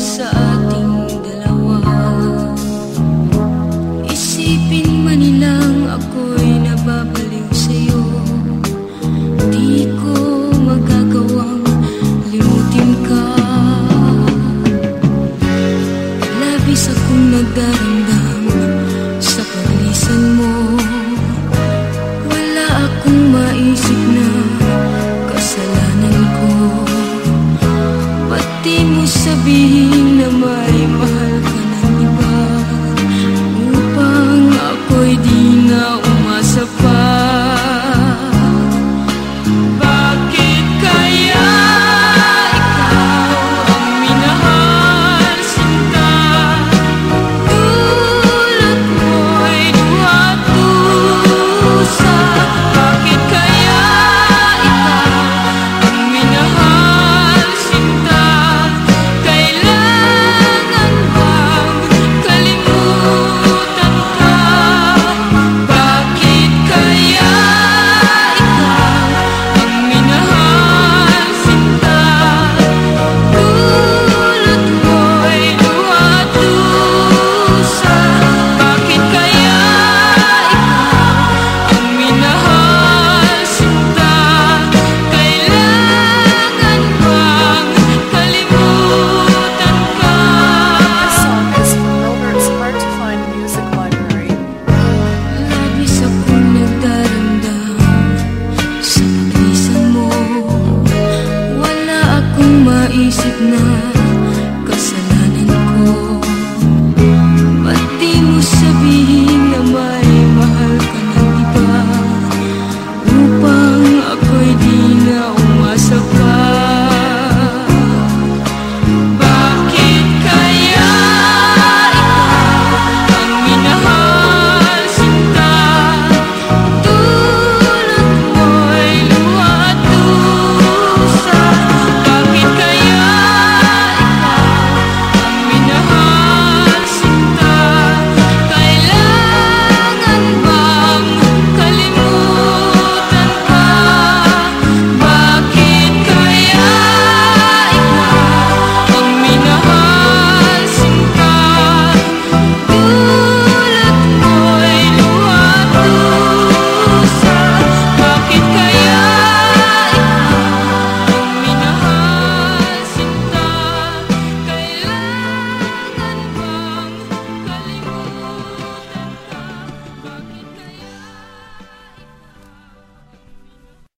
sa ating dalawa. Isipin man nilang ako'y nababalik sa'yo. Di ko magagawang limutin ka. Labis akong nagdaramdam sa paglisan mo. You. night.